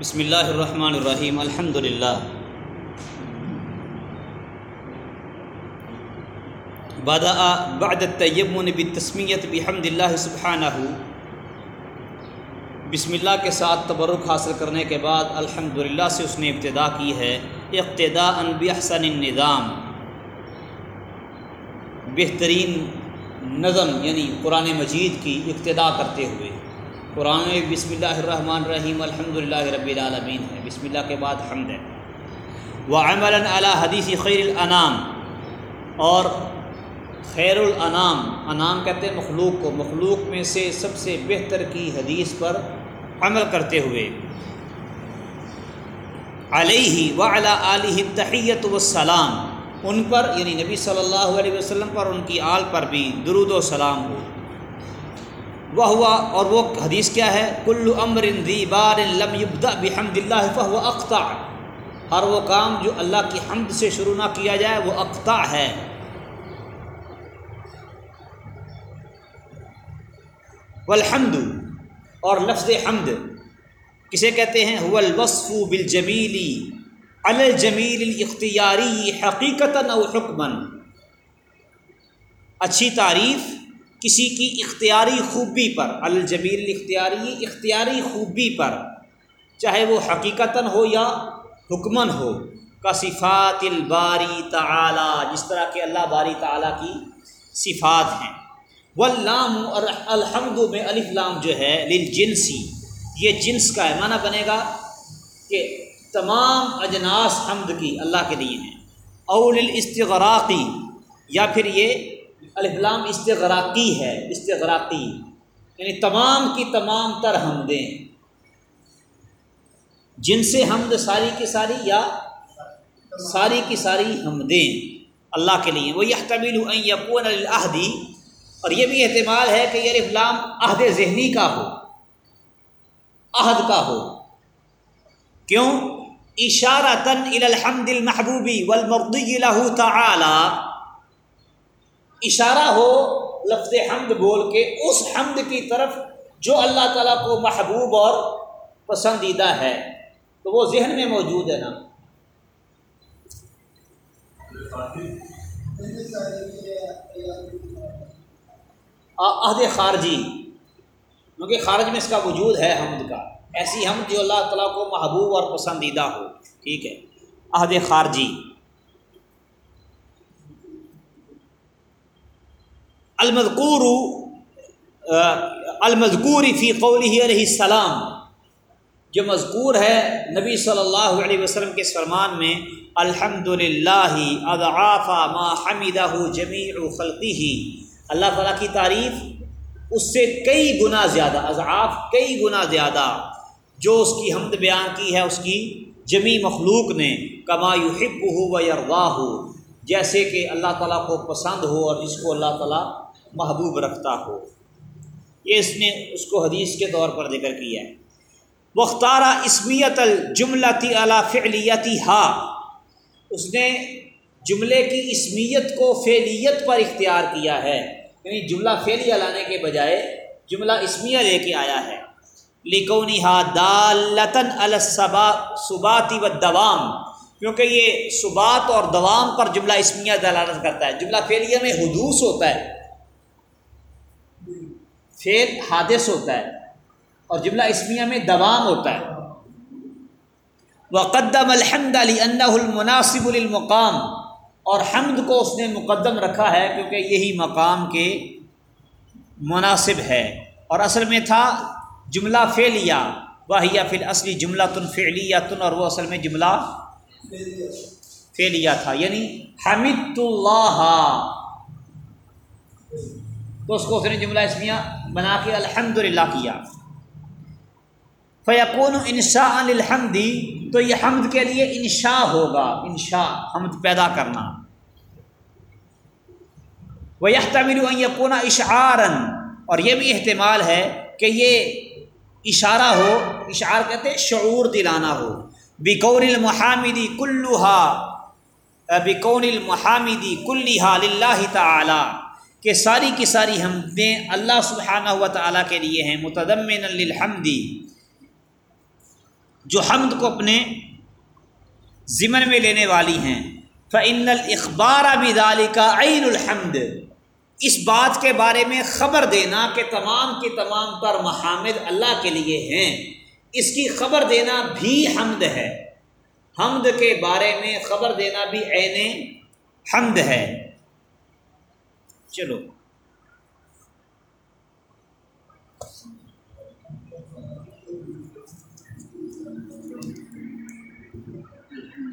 بسم اللہ الرحمن الرحیم الحمد للہ بدا بعد التیمن بالتسمیت بحمد اللہ سبحانہ بسم اللہ کے ساتھ تبرک حاصل کرنے کے بعد الحمد للہ سے اس نے ابتدا کی ہے اقتداء بحسن النظام۔ بہترین نظم یعنی قرآن مجید کی ابتدا کرتے ہوئے۔ قرآن میں بسم اللہ الرحمن الرحیم، الحمد للہ رب العالمین ہے۔ بسم اللہ کے بعد حمد ہے۔ و عمل علی حدیث خیر الانام، اور خیر الانام، انام کہتے ہیں مخلوق کو۔ مخلوق میں سے سب سے بہتر کی حدیث پر عمل کرتے ہوئے۔ علیہ و علی علیہ تحیت وسلام ان پر یعنی نبی صلی اللہ علیہ وسلم پر، ان کی آل پر بھی درود و سلام ہو۔ وہ ہوا اور وہ حدیث کیا ہے؟ کل امر ذی بار لم یبدا بحمد اللہ فہو اقطع۔ ہر وہ کام جو اللہ کی حمد سے شروع نہ کیا جائے، وہ اقطع ہے۔ والحمد اور لفظ حمد، کسے کہتے ہیں؟ هو الوصف بالجمیلی علی الجمیل الاختیاری حقیقتا او حکما۔ اچھی تعریف کسی کی اختیاری خوبی پر، الجمیل اختیاری اختیاری خوبی پر، چاہے وہ حقیقتاً ہو یا حکمن ہو کا صفات الباری تعالی، جس طرح کہ اللہ باری تعالیٰ کی صفات ہیں۔ واللام اور الحمد میں الف لام جو ہے، للجنسی، یہ جنس کا ہے۔ معنی بنے گا کہ تمام اجناس حمد کی اللہ کے لیے ہیں۔ اول الاستغراقی یا پھر یہ الفلام استغراقی ہے، استغراقی یعنی تمام کی تمام تر حمدیں جن سے حمد ساری کی ساری یا ساری کی ساری حمدیں اللہ کے لیے۔ وہ یہ طویل یقون الحدی اور یہ بھی احتمال ہے کہ یہ الفلام عہد ذہنی کا ہو، عہد کا ہو۔ کیوں؟ اشارہ تن الحمد المحبوبی والمرضی له تعالی اشارہ ہو لفظ حمد بول کے، اس حمد کی طرف جو اللہ تعالیٰ کو محبوب اور پسندیدہ ہے، تو وہ ذہن میں موجود ہے نا۔ عہد خارجی، کیونکہ خارج میں اس کا وجود ہے حمد کا۔ ایسی حمد جو اللہ تعالیٰ کو محبوب اور پسندیدہ ہو، ٹھیک ہے۔ عہد خارجی۔ المذکور المذکور فی قوله علیہ السلام۔ جو مذکور ہے نبی صلی اللہ علیہ وسلم کے فرمان میں الحمد للہ اضعاف ما حمدہ جمیع خلقی ہی اللہ تعالیٰ کی تعریف، اس سے کئی گنا زیادہ، اضعاف کئی گنا زیادہ۔ جو اس کی حمد بیان کی ہے، اس کی جمی مخلوق نے، کما یحب ہو و یروا ہو جیسے کہ اللہ تعالیٰ کو پسند ہو اور جس کو اللہ تعالیٰ محبوب رکھتا ہو۔ یہ اس نے اس کو حدیث کے طور پر ذکر کیا ہے۔ وختارہ اسمیت الجملتی علا فعلیتی ہا اس نے جملے کی اسمیت کو فعلیت پر اختیار کیا ہے۔ یعنی جملہ فعلیہ لانے کے بجائے جملہ اسمیہ لے کے آیا ہے۔ لکونی ہا دالتاً الصبا صباتی و دوام کیونکہ یہ صبات اور دوام پر جملہ اسمیہ دلالت کرتا ہے۔ جملہ فعلیہ میں حدوث ہوتا ہے۔ فعل حادث ہوتا ہے اور جملہ اسمیہ میں دوام ہوتا ہے. وقدم الحمد علی المناسب المقام اور حمد کو اس نے مقدم رکھا ہے کیونکہ یہی مقام کے مناسب ہے. اور اصل میں تھا جملہ فعلیہ. واہیا فی اصلی جملہ تن فعلیہ تن اور وہ اصل میں جملہ فعلیہ تھا. یعنی حمد اللہ تو اس کو اس نے جملہ اسمیہ بنا کے الحمد للہ کیا۔ فیقون انشا الحمدی تو یہ حمد کے لیے انشا ہوگا۔ انشا حمد پیدا کرنا۔ وہ یہ یقون اشعارن، اور یہ بھی احتمال ہے کہ یہ اشارہ ہو، اشعار کہتے شعور دلانا ہو۔ بکون المحامدی کلوہا بکون المحامدی کلحا لاہ تعالی۔ کہ ساری کی ساری حمدیں اللہ سبحانہ و تعالیٰ کے لیے ہیں متدمن للحمدی جو حمد کو اپنے ضمن میں لینے والی ہیں۔ فعن الاخبار ابی کا عین الحمد۔ اس بات کے بارے میں خبر دینا کہ تمام کے تمام تر محامد اللہ کے لیے ہیں۔ اس کی خبر دینا بھی حمد ہے۔ حمد کے بارے میں خبر دینا بھی عین حمد ہے۔ چلو۔